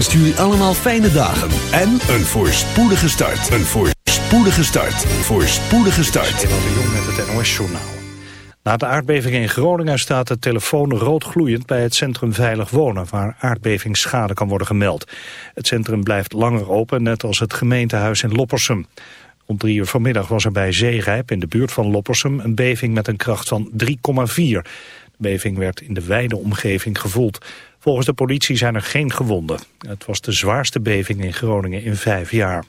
wenst jullie allemaal fijne dagen en een voorspoedige start. Een voorspoedige start. Voorspoedige start. De Jong met het NOS-journaal. Na de aardbeving in Groningen staat de telefoon roodgloeiend bij het Centrum Veilig Wonen, waar aardbevingsschade kan worden gemeld. Het centrum blijft langer open, net als het gemeentehuis in Loppersum. Om drie uur vanmiddag was er bij Zeerijp in de buurt van Loppersum een beving met een kracht van 3,4. De beving werd in de wijde omgeving gevoeld. Volgens de politie zijn er geen gewonden. Het was de zwaarste beving in Groningen in vijf jaar.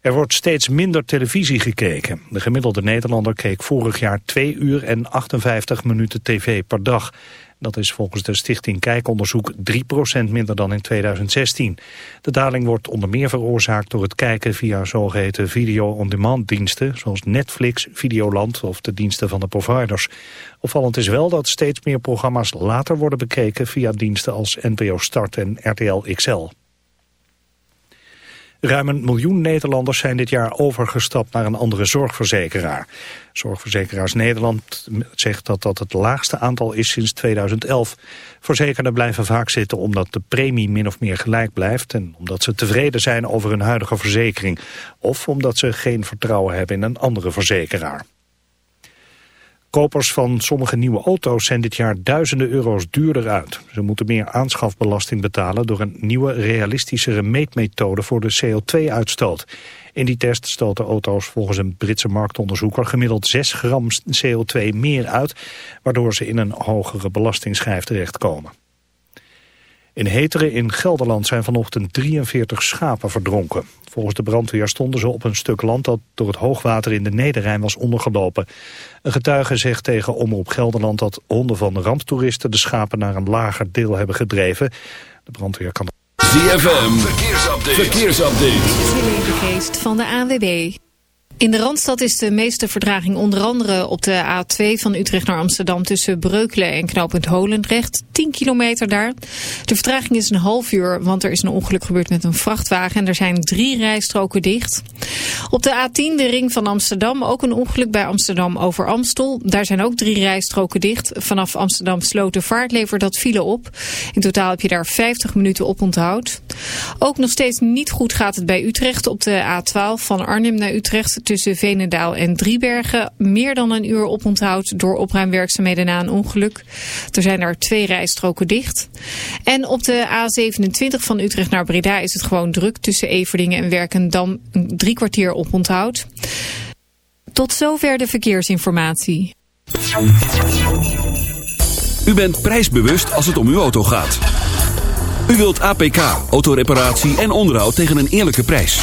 Er wordt steeds minder televisie gekeken. De gemiddelde Nederlander keek vorig jaar 2 uur en 58 minuten tv per dag. Dat is volgens de Stichting Kijkonderzoek 3% minder dan in 2016. De daling wordt onder meer veroorzaakt door het kijken via zogeheten video-on-demand diensten... zoals Netflix, Videoland of de diensten van de providers. Opvallend is wel dat steeds meer programma's later worden bekeken... via diensten als NPO Start en RTL XL. Ruim een miljoen Nederlanders zijn dit jaar overgestapt naar een andere zorgverzekeraar. Zorgverzekeraars Nederland zegt dat dat het laagste aantal is sinds 2011. Verzekerden blijven vaak zitten omdat de premie min of meer gelijk blijft... en omdat ze tevreden zijn over hun huidige verzekering... of omdat ze geen vertrouwen hebben in een andere verzekeraar. Kopers van sommige nieuwe auto's zijn dit jaar duizenden euro's duurder uit. Ze moeten meer aanschafbelasting betalen door een nieuwe realistischere meetmethode voor de CO2-uitstoot. In die test stoten auto's volgens een Britse marktonderzoeker gemiddeld 6 gram CO2 meer uit, waardoor ze in een hogere belastingsschijf terechtkomen. In Heteren in Gelderland zijn vanochtend 43 schapen verdronken. Volgens de brandweer stonden ze op een stuk land dat door het hoogwater in de Nederrijn was ondergelopen. Een getuige zegt tegen Omroep Gelderland dat honden van ramptoeristen de schapen naar een lager deel hebben gedreven. De brandweer kan... ZFM, verkeersupdate. verkeersupdate. Dit is Geest van de ANWB. In de Randstad is de meeste verdraging onder andere op de A2 van Utrecht naar Amsterdam tussen Breukelen en knooppunt Holendrecht. 10 kilometer daar. De vertraging is een half uur, want er is een ongeluk gebeurd met een vrachtwagen en er zijn drie rijstroken dicht. Op de A10, de ring van Amsterdam, ook een ongeluk bij Amsterdam over Amstel. Daar zijn ook drie rijstroken dicht. Vanaf Amsterdam Slotervaart levert dat file op. In totaal heb je daar 50 minuten op onthoud. Ook nog steeds niet goed gaat het bij Utrecht op de A12 van Arnhem naar Utrecht tussen Venendaal en Driebergen meer dan een uur oponthoud door opruimwerkzaamheden na een ongeluk. Er zijn er twee rijstroken dicht. En op de A27 van Utrecht naar Breda is het gewoon druk tussen Everdingen en Werkendam drie kwartier oponthoud. Tot zover de verkeersinformatie. U bent prijsbewust als het om uw auto gaat. U wilt APK, autoreparatie en onderhoud tegen een eerlijke prijs.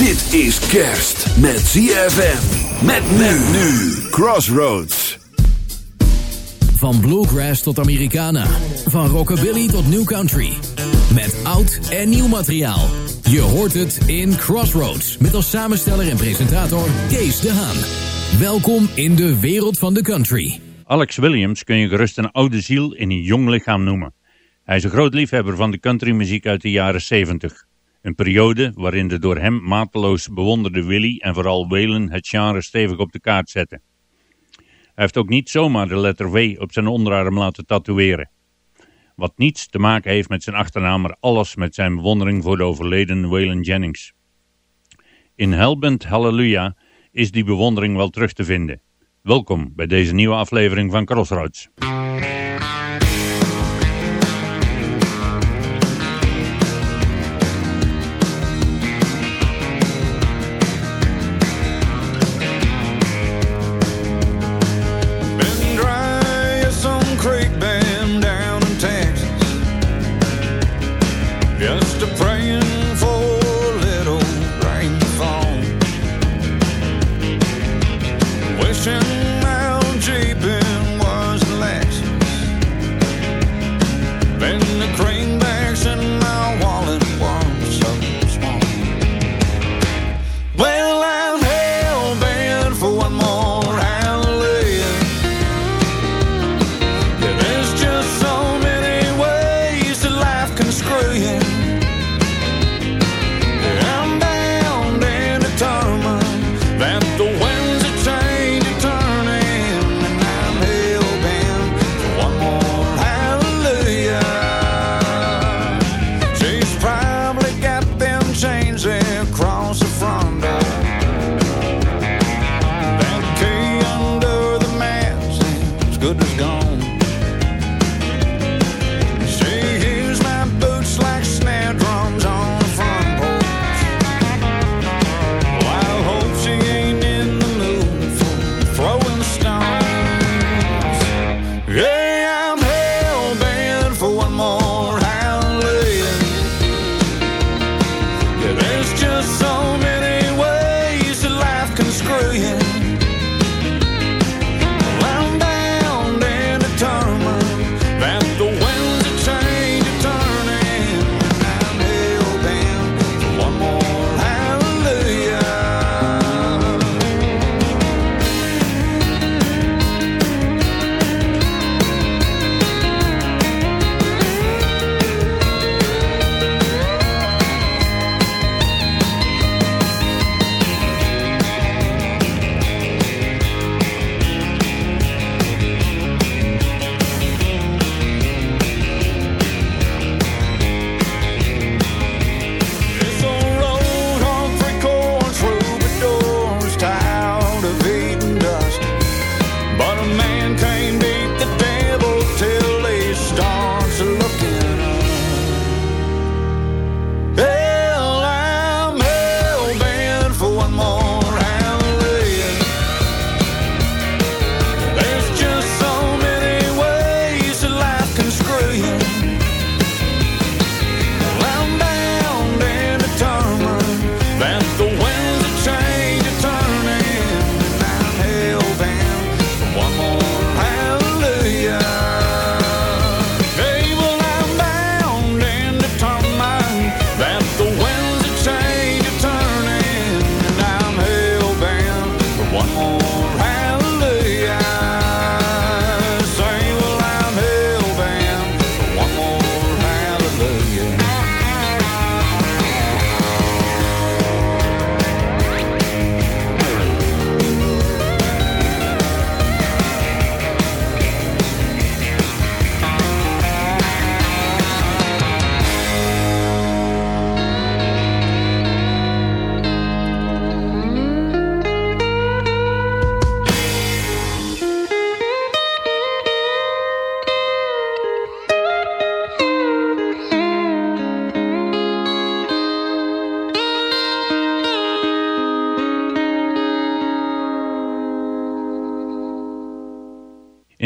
Dit is kerst met ZFM. Met men nu. Crossroads. Van bluegrass tot Americana. Van rockabilly tot new country. Met oud en nieuw materiaal. Je hoort het in Crossroads. Met als samensteller en presentator Kees de Haan. Welkom in de wereld van de country. Alex Williams kun je gerust een oude ziel in een jong lichaam noemen. Hij is een groot liefhebber van de countrymuziek uit de jaren 70. Een periode waarin de door hem mateloos bewonderde Willie en vooral Waylon het genre stevig op de kaart zetten. Hij heeft ook niet zomaar de letter W op zijn onderarm laten tatoeëren. Wat niets te maken heeft met zijn achternaam, maar alles met zijn bewondering voor de overleden Waylon Jennings. In Hellbent Hallelujah is die bewondering wel terug te vinden. Welkom bij deze nieuwe aflevering van Crossroads.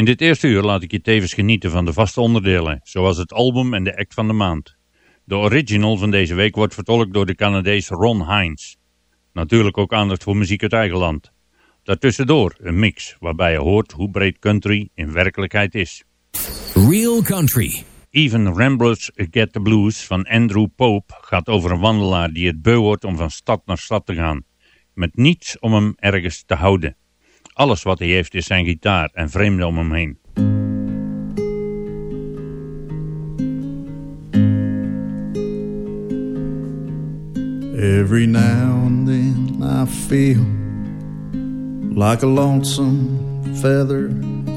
In dit eerste uur laat ik je tevens genieten van de vaste onderdelen, zoals het album en de act van de maand. De original van deze week wordt vertolkt door de Canadees Ron Hines. Natuurlijk ook aandacht voor muziek uit eigen land. Daartussendoor een mix waarbij je hoort hoe breed country in werkelijkheid is. Real Country. Even Ramblers Get the Blues van Andrew Pope gaat over een wandelaar die het beu wordt om van stad naar stad te gaan. Met niets om hem ergens te houden. Alles wat hij heeft is zijn gitaar en vreemden om hem heen. Every now and then I feel like a lonesome feather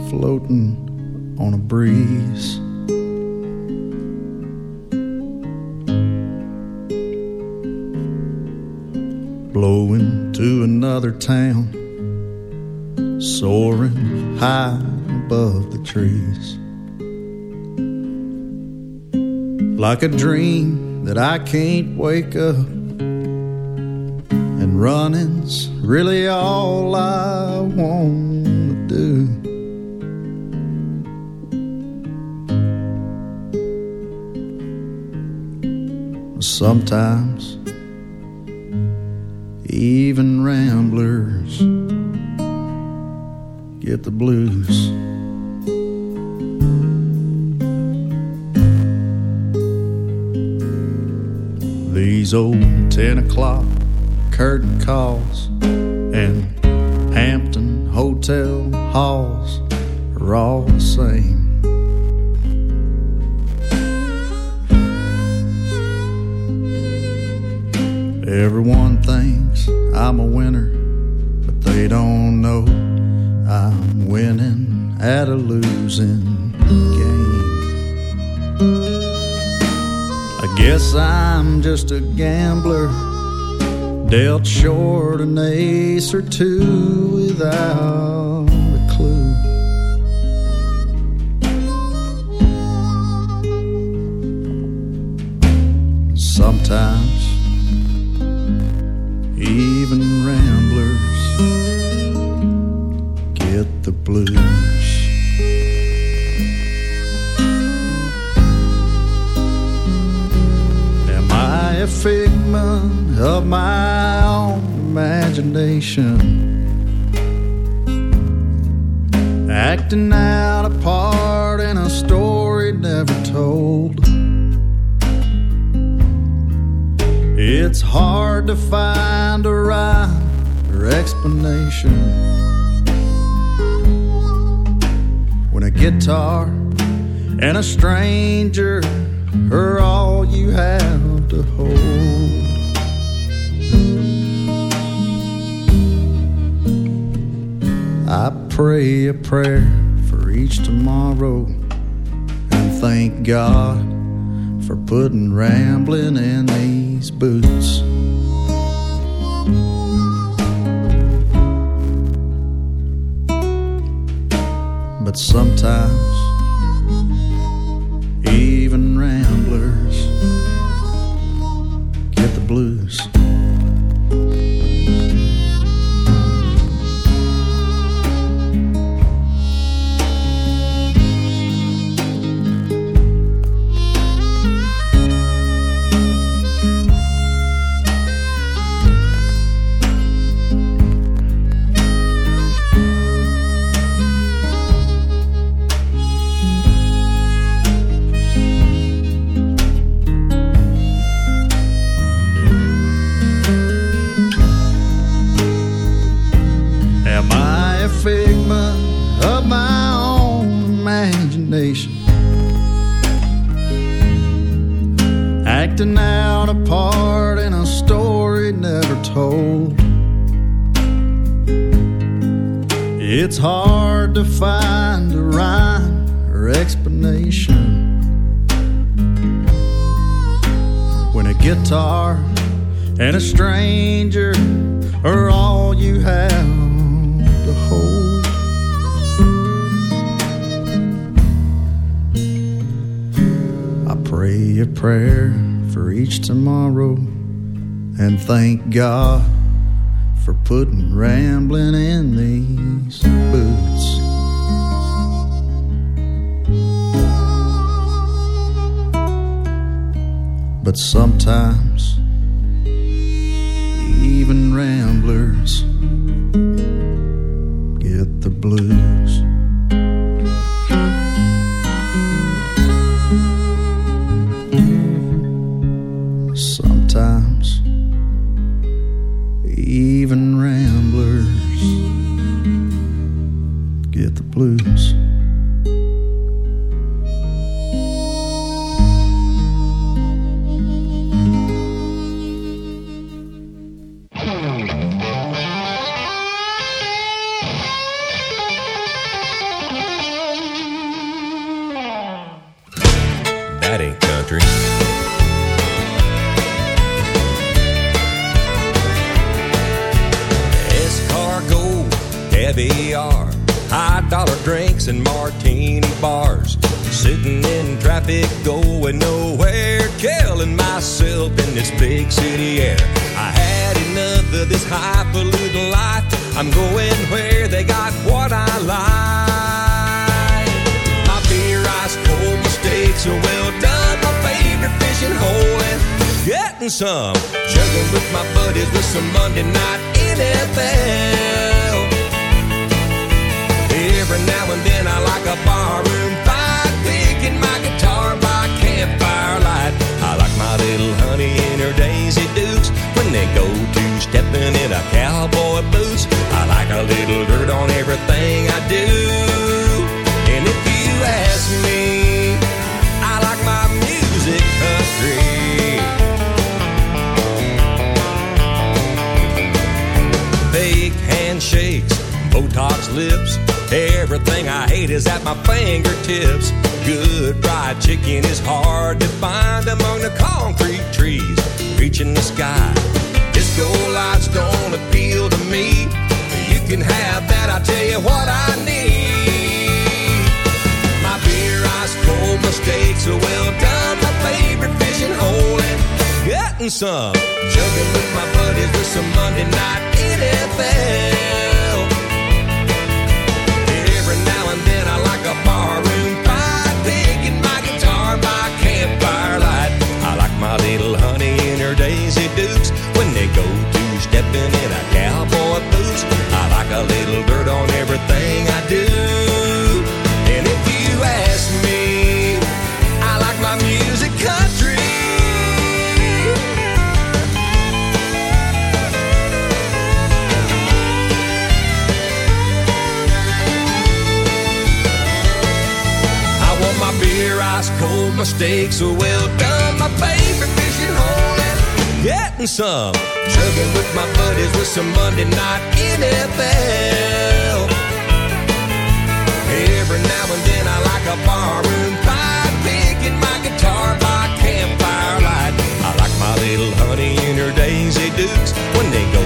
floating on a breeze. Blowing to another town, soaring high above the trees. Like a dream that I can't wake up and running's really all I want to do. Sometimes even ramblers get the blues. These old 10 o'clock curtain calls and Hampton hotel halls are all the same. Everyone thinks I'm a winner, but they don't know I'm winning at a losing game. I guess I'm just a gambler dealt short an ace or two without a clue. Sometimes even ramblers get the blues. Am I a figment of my own imagination? Acting out a part in a story never told. It's hard to find a rhyme or explanation guitar and a stranger are all you have to hold. I pray a prayer for each tomorrow and thank God for putting rambling in these boots. Sometimes a figment of my own imagination? Acting out a part in a story never told. It's hard to find a rhyme or explanation when a guitar and a stranger are all you have a prayer for each tomorrow and thank God for putting rambling in these boots. But sometimes, even ramblers get the blues. Myself in this big city air. I had enough of this highfalutin life. I'm going where they got what I like. My beer ice cold, my steaks are well done. My favorite fishing hole and getting some. Chugging with my buddies with some Monday night NFL. Every now and then I like a barroom fight, picking my guitar by campfire little honey in her Daisy Dukes when they go to stepping in a cowboy boots. I like a little dirt on everything I do. And if you ask me, I like my music country. Fake handshakes, Botox lips. Everything I hate is at my fingertips. Good fried chicken is hard to find among the concrete trees reaching the sky. Disco lights don't appeal to me. You can have that, I tell you what I need. My beer ice cold, my steaks are well done. My favorite fishing hole and getting some. Chugging with my buddies with some Monday night NFL. Ice cold, my steaks are well done, my favorite fishing hole, and getting some. Chugging with my buddies with some Monday night NFL. Every now and then I like a barroom fight, picking my guitar by campfire light. I like my little honey in her Daisy Dukes when they go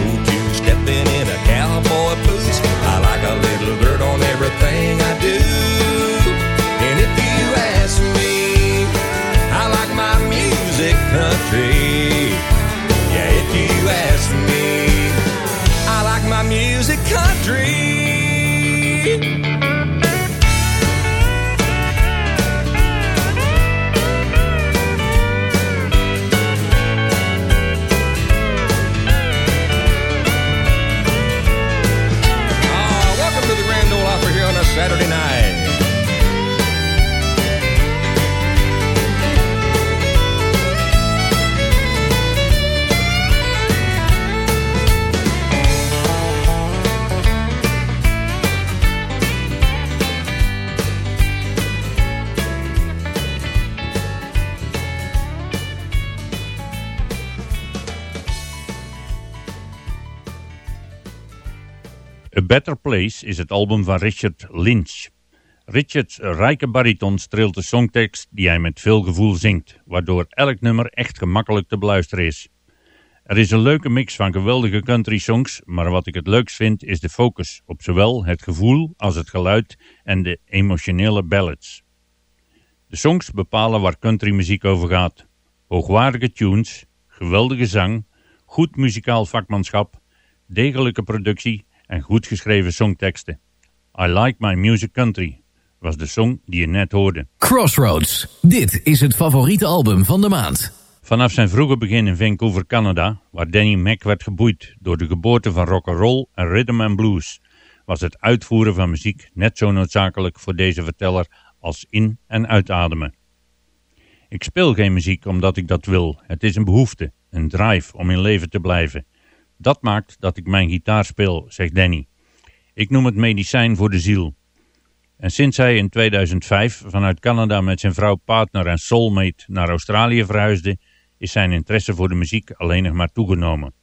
Better Place is het album van Richard Lynch. Richards rijke bariton streelt de songtekst die hij met veel gevoel zingt, waardoor elk nummer echt gemakkelijk te beluisteren is. Er is een leuke mix van geweldige country songs, maar wat ik het leukst vind is de focus op zowel het gevoel als het geluid en de emotionele ballads. De songs bepalen waar countrymuziek over gaat. Hoogwaardige tunes, geweldige zang, goed muzikaal vakmanschap, degelijke productie en goed geschreven songteksten. I Like My Music Country was de song die je net hoorde. Crossroads. Dit is het favoriete album van de maand. Vanaf zijn vroege begin in Vancouver, Canada, waar Danny Mac werd geboeid door de geboorte van rock'n'roll en rhythm and blues, was het uitvoeren van muziek net zo noodzakelijk voor deze verteller als in- en uitademen. Ik speel geen muziek omdat ik dat wil. Het is een behoefte, een drive om in leven te blijven. Dat maakt dat ik mijn gitaar speel, zegt Danny. Ik noem het medicijn voor de ziel. En sinds hij in 2005 vanuit Canada met zijn vrouw, partner en soulmate naar Australië verhuisde, is zijn interesse voor de muziek alleen nog maar toegenomen.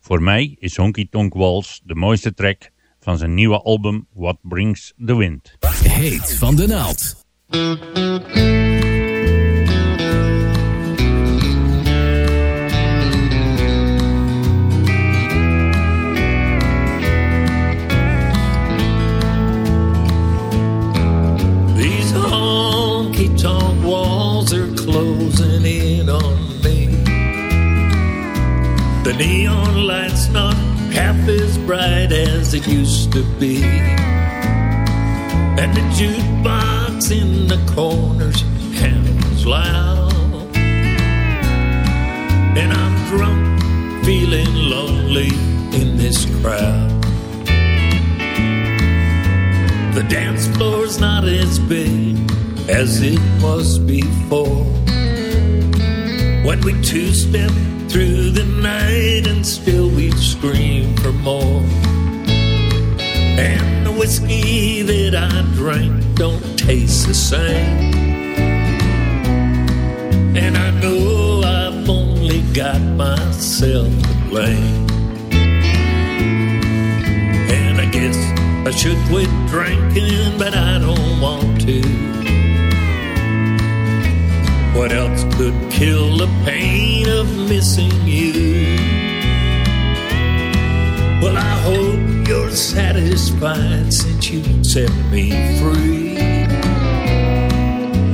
Voor mij is Honky Tonk Waltz de mooiste track van zijn nieuwe album What Brings the Wind. Heet van de naald. The neon light's not half as bright as it used to be. And the jukebox in the corners hammers loud. And I'm drunk, feeling lonely in this crowd. The dance floor's not as big as it was before. When we two step through the night and still we scream for more. And the whiskey that I drank don't taste the same. And I know I've only got myself to blame. And I guess I should quit drinking, but I don't want to. What else could kill the pain of missing you? Well, I hope you're satisfied since you set me free.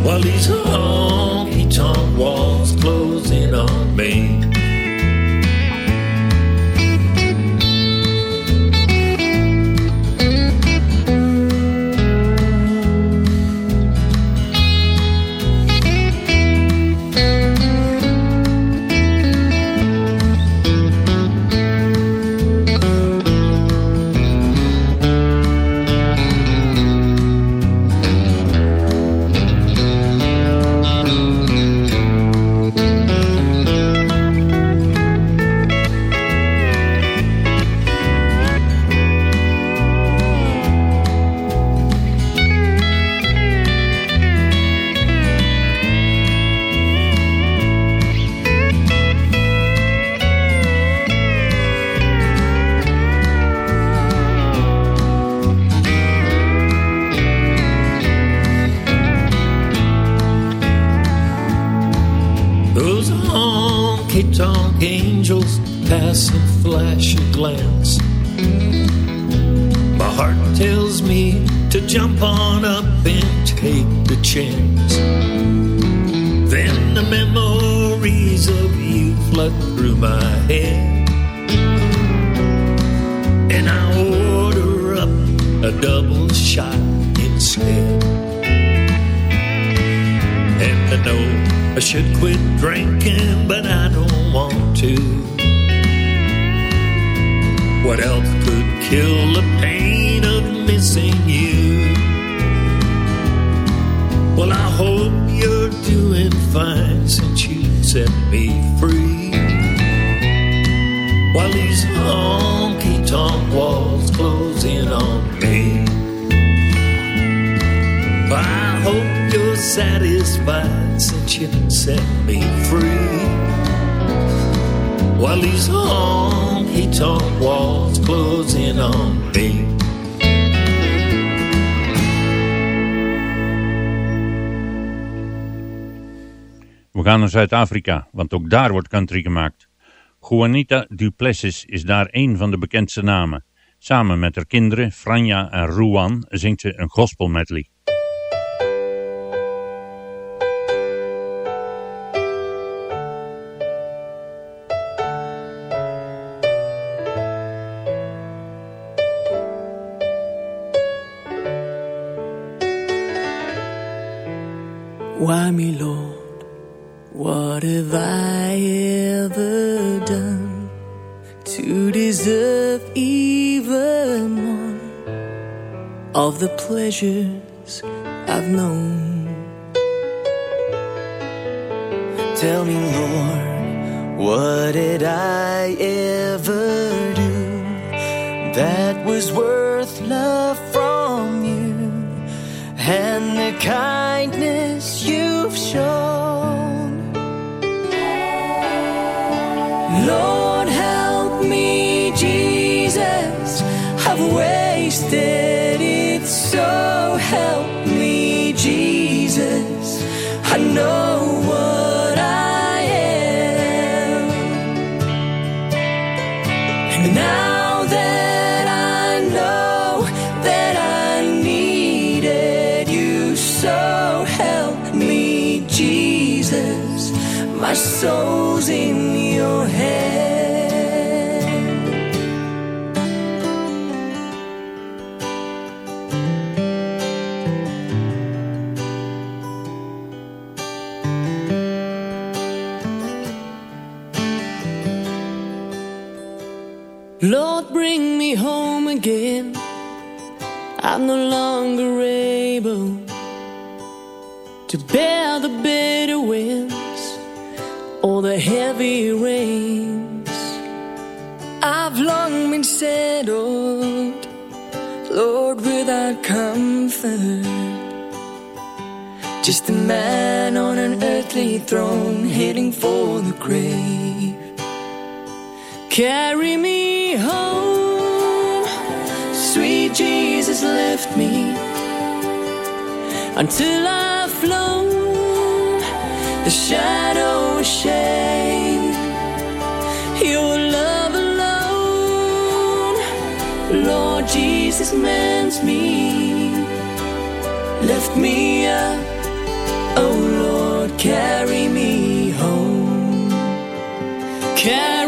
While these honky tonk walls closing on memories of you flood through my head. And I order up a double shot instead. And I know I should quit drinking, but I don't want to. What else could kill the pain of missing you? Well, I hope you're doing fine since you set me free. While these honky tonk walls close in on me. I hope you're satisfied since you set me free. While these honky tonk walls close in on me. We gaan naar Zuid-Afrika, want ook daar wordt country gemaakt. Juanita Duplessis is daar een van de bekendste namen. Samen met haar kinderen, Franja en Ruan, zingt ze een gospel medley. Why? Have I ever done to deserve even one of the pleasures I've known? Tell me, Lord, what did I ever do that was worth love from you and the kindness you've shown? Help me, Jesus. I know comfort. Just a man on an earthly throne heading for the grave. Carry me home, sweet Jesus, lift me until I've flown the shadow of shame. Your love alone, Lord Jesus, mends me, lift me up. Oh Lord, carry me home. Carry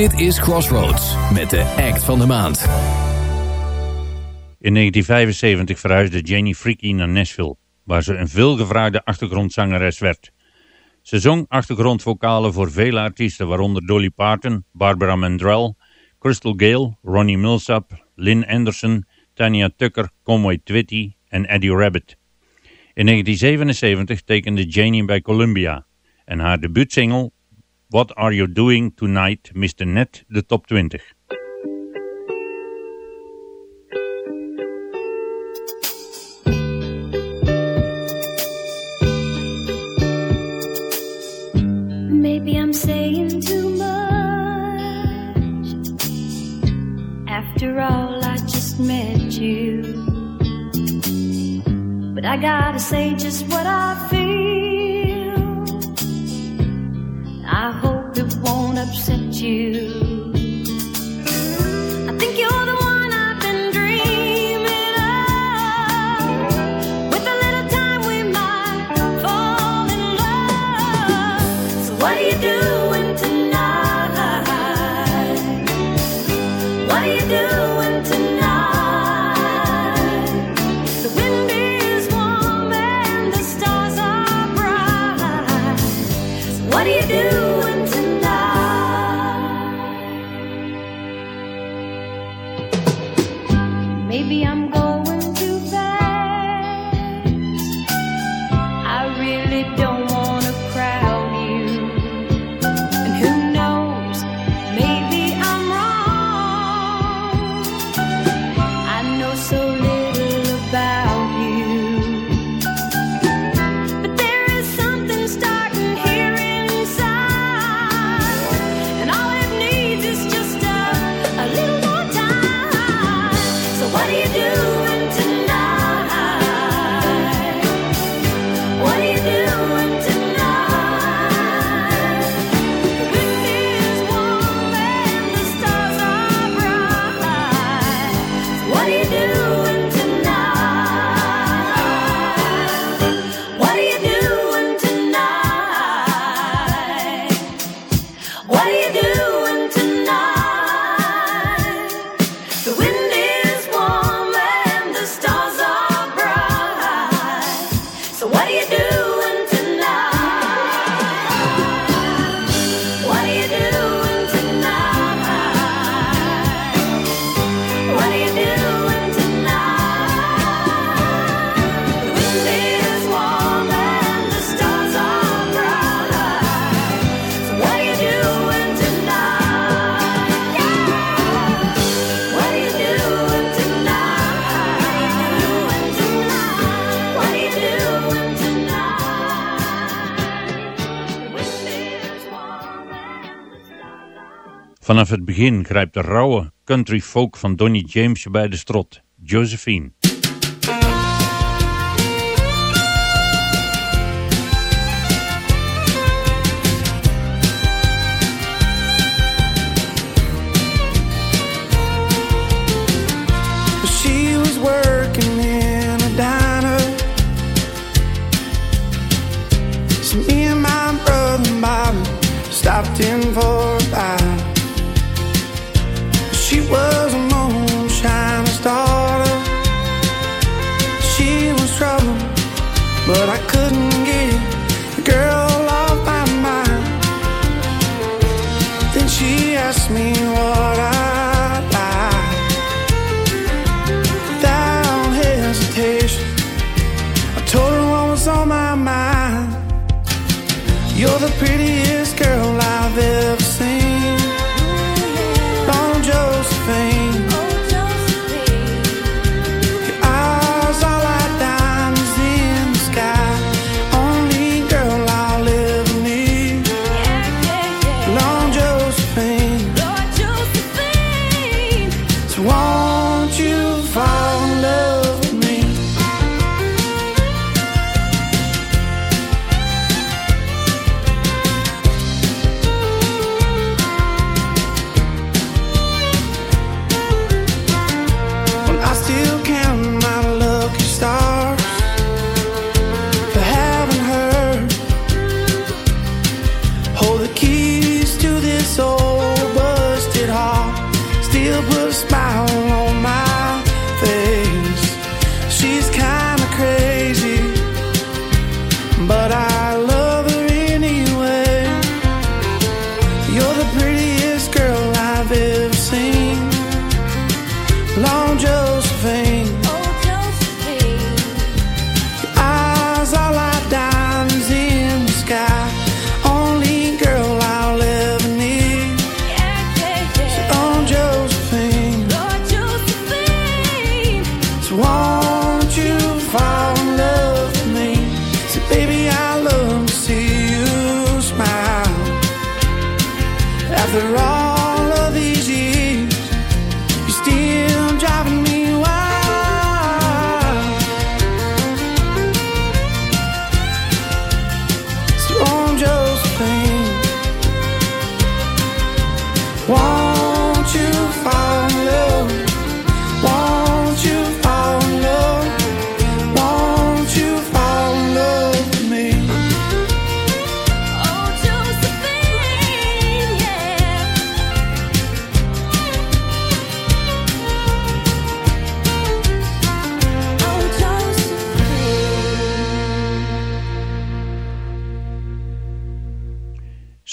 Dit is Crossroads met de act van de maand. In 1975 verhuisde Jenny Freaky naar Nashville, waar ze een veelgevraagde achtergrondzangeres werd. Ze zong achtergrondvocalen voor vele artiesten, waaronder Dolly Parton, Barbara Mandrell, Crystal Gale, Ronnie Milsap, Lynn Anderson, Tanya Tucker, Conway Twitty en Eddie Rabbit. In 1977 tekende Janie bij Columbia en haar debuutsingle What Are You Doing Tonight Mr. net The top 20. Maybe I'm saying too much After all I just met you But I gotta say just what I feel I hope it won't upset you. don't Vanaf het begin grijpt de rauwe country folk van Donny James je bij de strot, Josephine.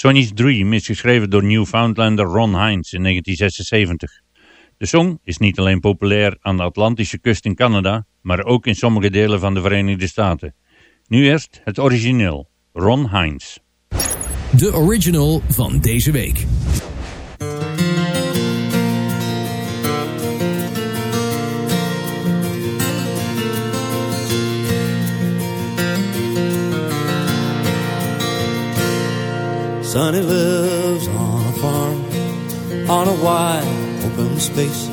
Sonny's Dream is geschreven door Newfoundlander Ron Hines in 1976. De song is niet alleen populair aan de Atlantische kust in Canada, maar ook in sommige delen van de Verenigde Staten. Nu eerst het origineel, Ron Hines. De original van deze week. Sonny lives on a farm on a wide open space.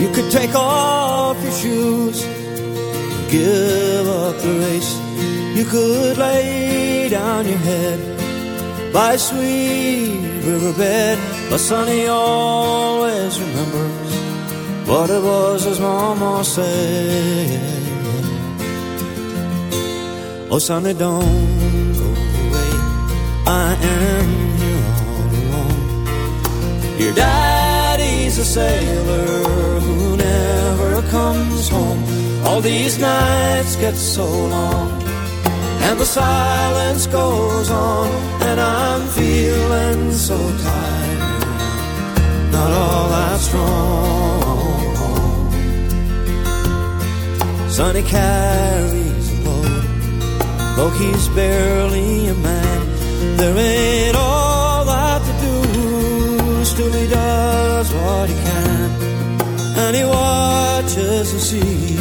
You could take off your shoes, give up the race. You could lay down your head by a sweet riverbed. But Sonny always remembers what it was his mama said. Oh, Sonny, don't go. I am here all alone. Your daddy's a sailor who never comes home. All these nights get so long, and the silence goes on, and I'm feeling so tired. Not all that strong. Sonny carries a load, though he's barely a man. There ain't all that to do, still he does what he can. And he watches the sea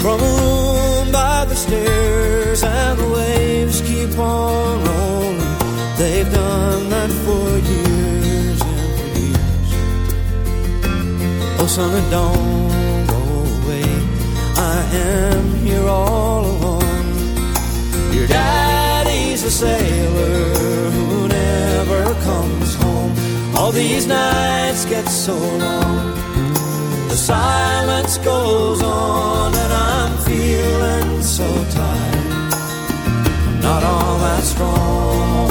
from a room by the stairs, and the waves keep on rolling. They've done that for years and for years. Oh, son, don't go away. I am here all alone. Your daddy's a sailor who never comes home. All these nights get so long. The silence goes on, and I'm feeling so tired. I'm not all that strong.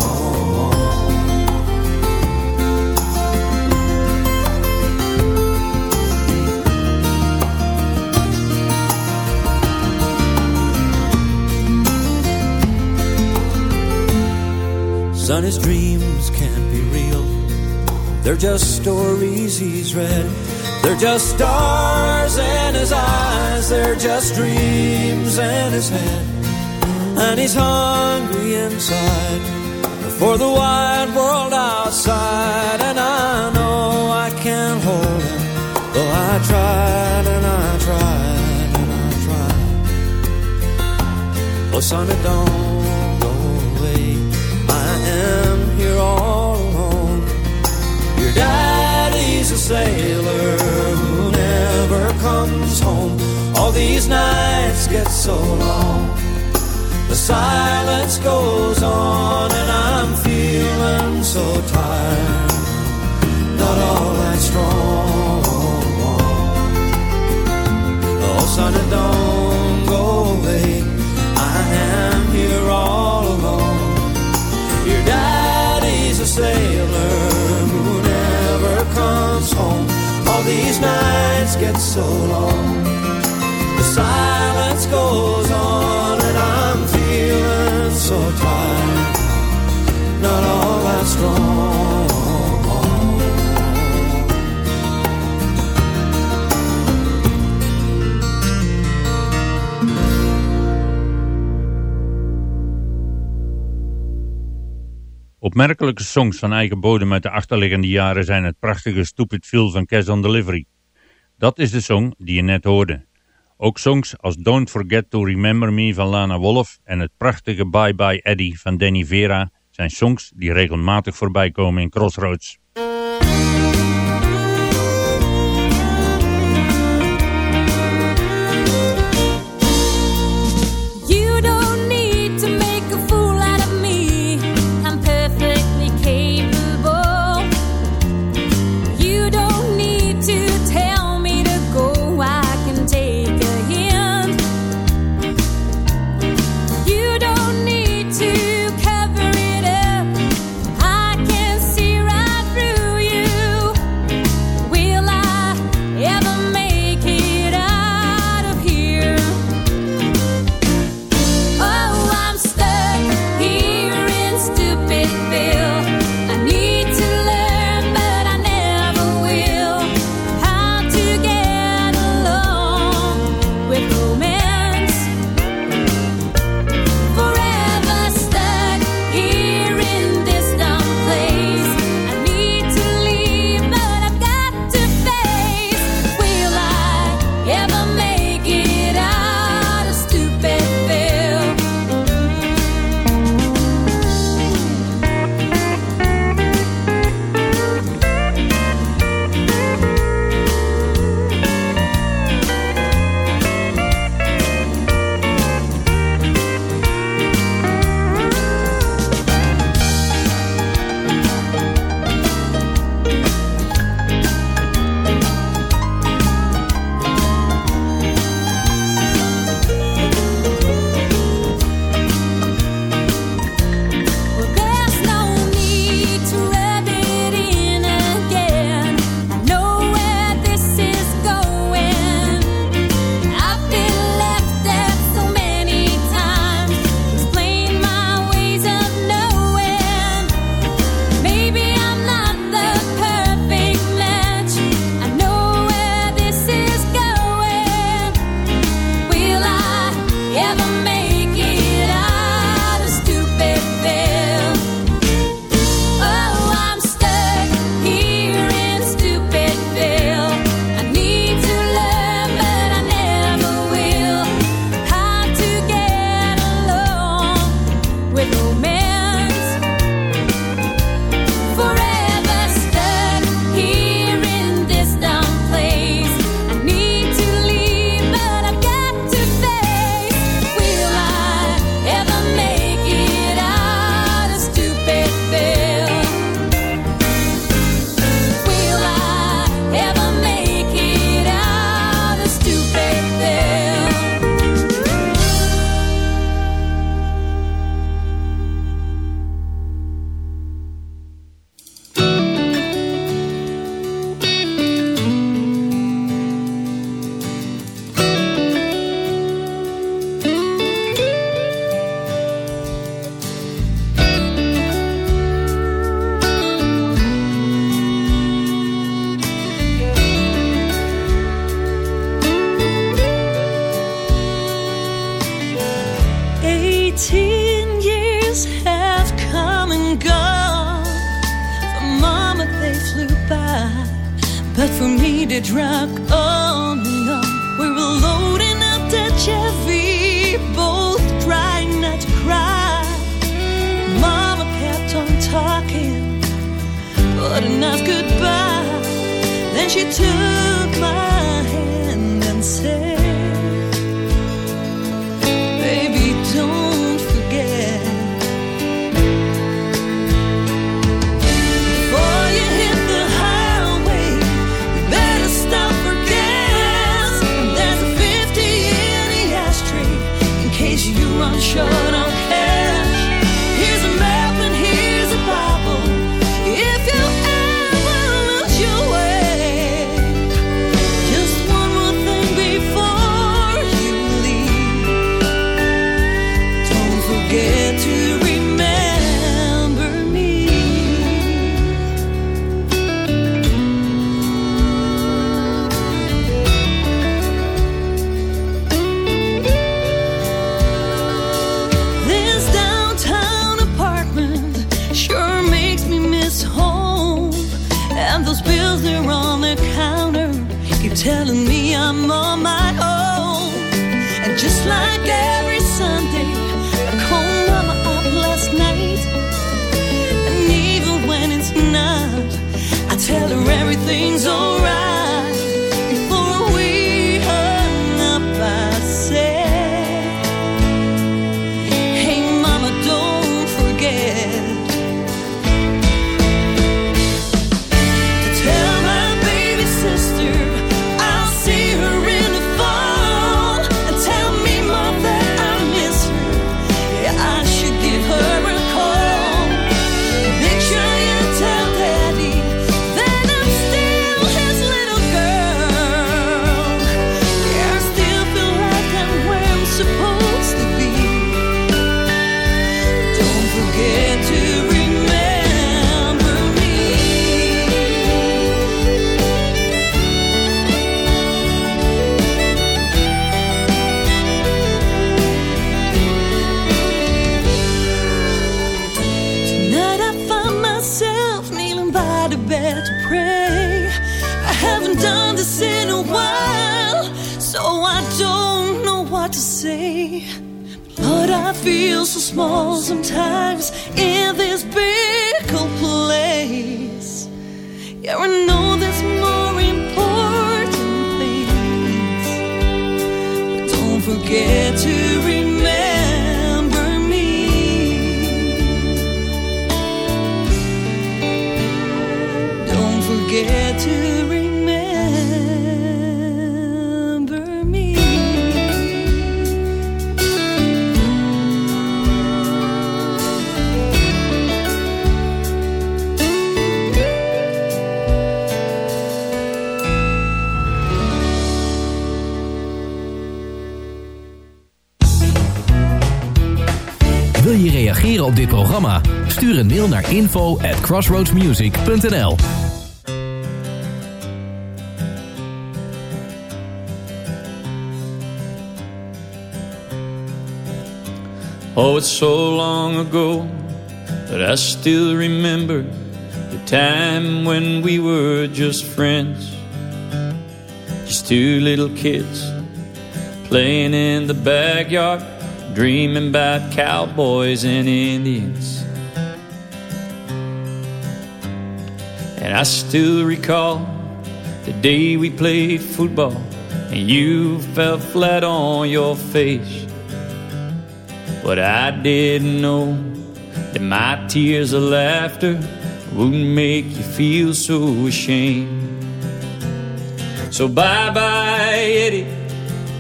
Son, his dreams can't be real. They're just stories he's read. They're just stars in his eyes. They're just dreams in his head. And he's hungry inside for the wide world outside. And I know I can't hold him. Though I tried and I tried and I tried. Oh, son, don't sailor who never comes home. All these nights get so long. The silence goes on, and I'm feeling so tired. Not all that strong. Oh, son, don't go away. I am here all alone. Your daddy's a sailor these nights get so long. The silence goes on, and I'm feeling so tired. Not all that strong. Opmerkelijke songs van eigen bodem uit de achterliggende jaren zijn het prachtige Stupid Feel van Cash on Delivery. Dat is de song die je net hoorde. Ook songs als Don't Forget to Remember Me van Lana Wolf en het prachtige Bye Bye Eddie van Danny Vera zijn songs die regelmatig voorbij komen in Crossroads. Say. Lord, I feel so small sometimes in this big old place. Yeah, I know there's more important things. But don't forget to remember reageren op dit programma? Stuur een mail naar info at crossroadsmusic.nl Oh, it's so long ago, but I still remember the time when we were just friends. Just two little kids playing in the backyard, dreaming about cowboys and Indians. And I still recall the day we played football and you fell flat on your face. But I didn't know that my tears of laughter would make you feel so ashamed. So bye bye, Eddie.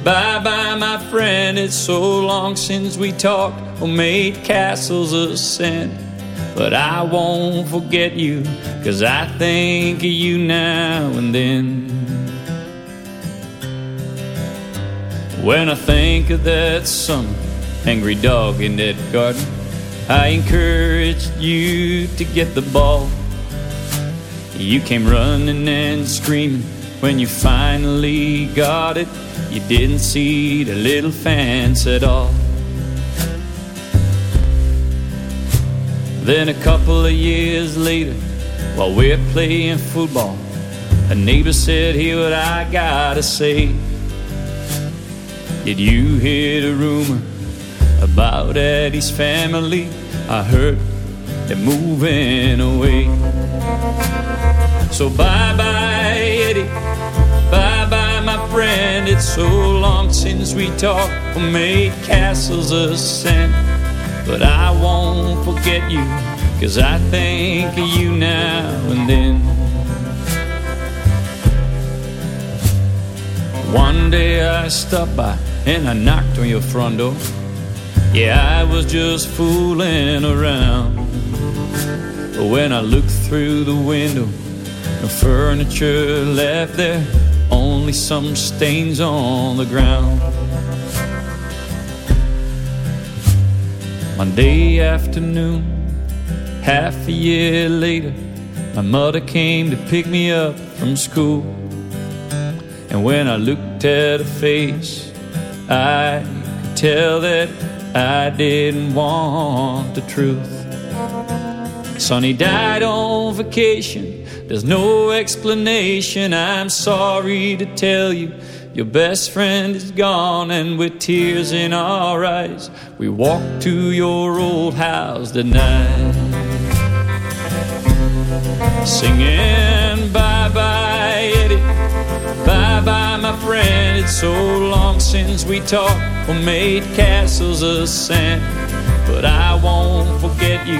Bye bye, my friend. It's so long since we talked or made castles of sand. But I won't forget you, cause I think of you now and then. When I think of that summer, angry dog in that garden, I encouraged you to get the ball. You came running and screaming when you finally got it. You didn't see the little fence at all. Then a couple of years later, while we're playing football, A neighbor said, Hear what I gotta say. Did you hear the rumor about Eddie's family? I heard they're moving away. So bye bye, Eddie. Friend. It's so long since we talked or made castles of sand. But I won't forget you, cause I think of you now and then. One day I stopped by and I knocked on your front door. Yeah, I was just fooling around. But when I looked through the window, no furniture left there, only some stains on the ground. Monday afternoon, half a year later, my mother came to pick me up from school. And when I looked at her face, I could tell that I didn't want the truth. Sonny died on vacation. There's no explanation. I'm sorry to tell you, your best friend is gone, and with tears in our eyes, we walk to your old house tonight, singing bye bye, Eddie. Bye bye, my friend. It's so long since we talked or made castles of sand. But I won't forget you,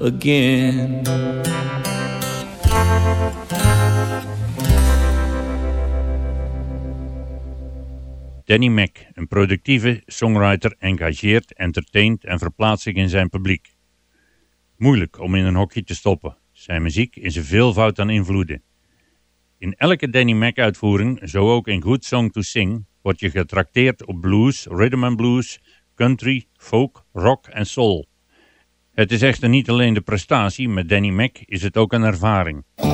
again. Danny Mac, een productieve songwriter, engageert, entertaint en verplaatst zich in zijn publiek. Moeilijk om in een hokje te stoppen. Zijn muziek is een veelvoud aan invloeden. In elke Danny Mac uitvoering, zo ook in Good Song to Sing, word je getrakteerd op blues, rhythm and blues, country, folk, rock en soul. Het is echter niet alleen de prestatie, met Danny Mac is het ook een ervaring. I've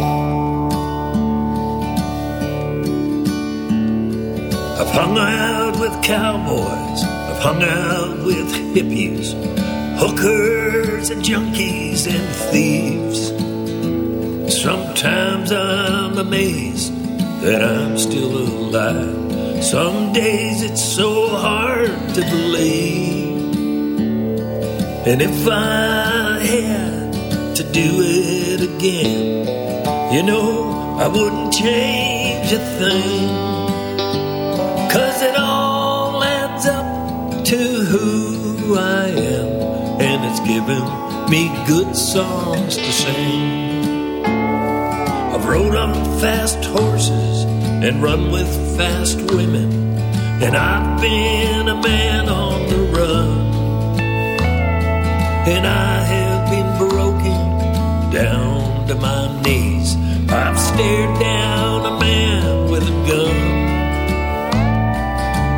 hung out with cowboys. I've hung out with hippies, hookers and junkies and thieves. Sometimes I'm amazed that I'm still alive. Some days it's so hard to believe. And if I had to do it again, you know, I wouldn't change a thing. Cause it all adds up to who I am, and it's given me good songs to sing. I've rode on fast horses and run with fast women, and I've been a man on the run. And I have been broken down to my knees. I've stared down a man with a gun.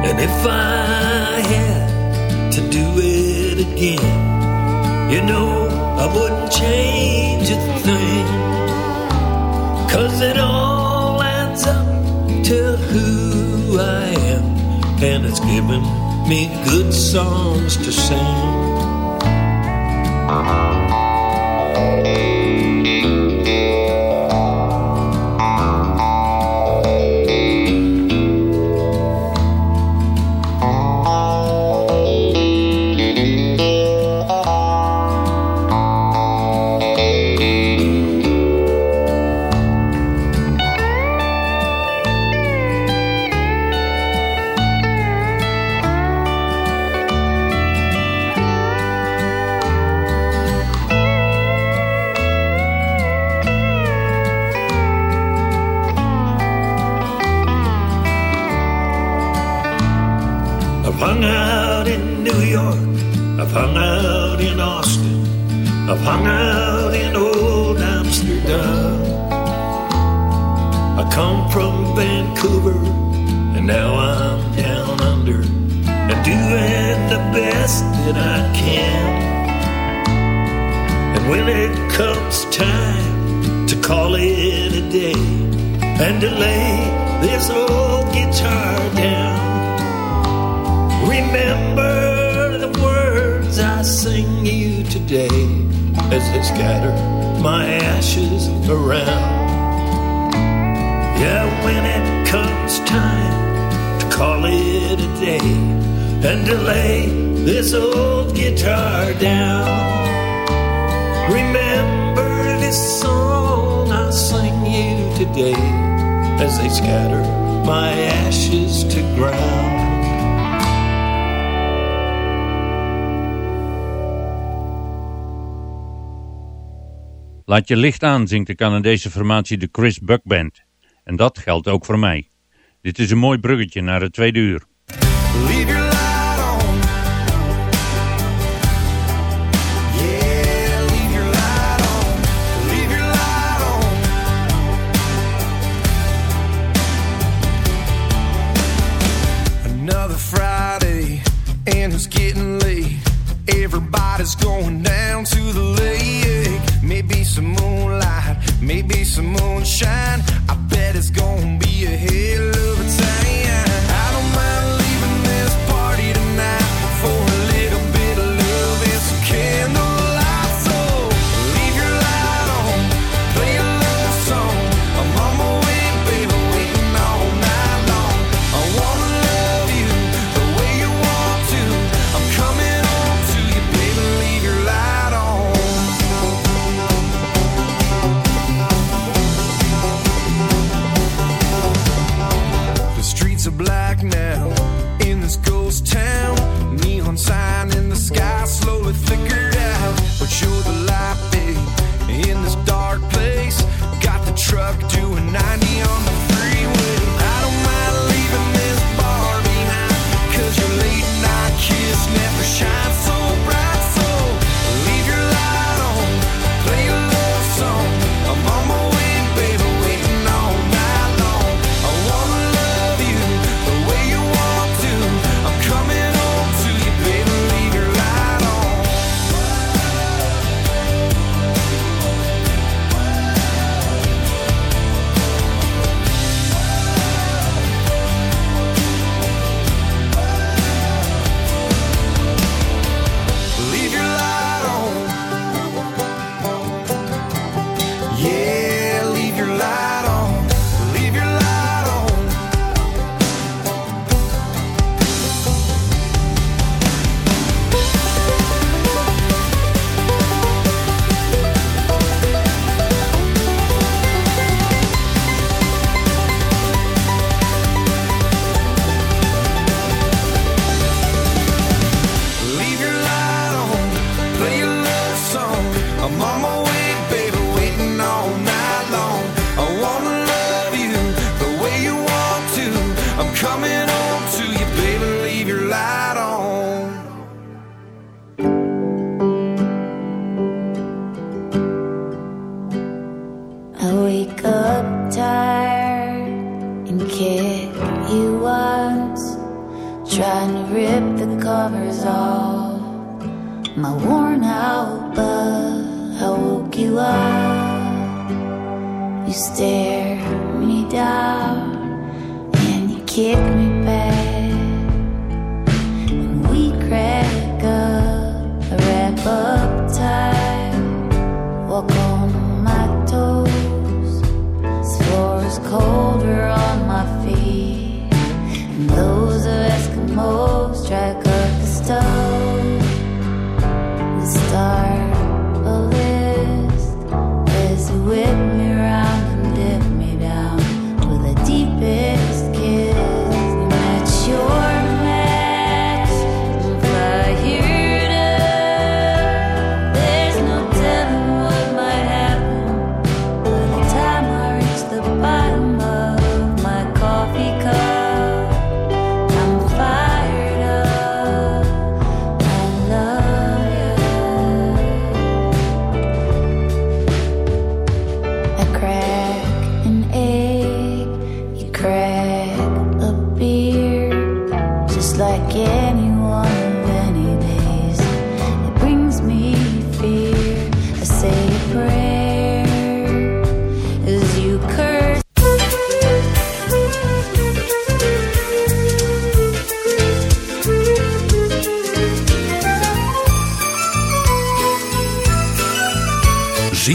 And if I had to do it again, you know, I wouldn't change a thing. Cause it all adds up to who I am. And it's given me good songs to sing. I've I've hung out in Austin. I've hung out in old Amsterdam. I come from Vancouver, and now I'm down under and doing the best that I can. And when it comes time to call it a day and to lay this old guitar down, remember words I sing you today as I scatter my ashes around. Yeah, when it comes time to call it a day and to lay this old guitar down, remember this song I sing you today as I scatter my ashes to ground. Laat je licht aan zingt de Canadese formatie de Chris Buck Band. En dat geldt ook voor mij. Dit is een mooi bruggetje naar het tweede uur. Another Friday, and it's getting late. Everybody's going down. maybe some moonshine. I bet it's gonna be a hill. sakit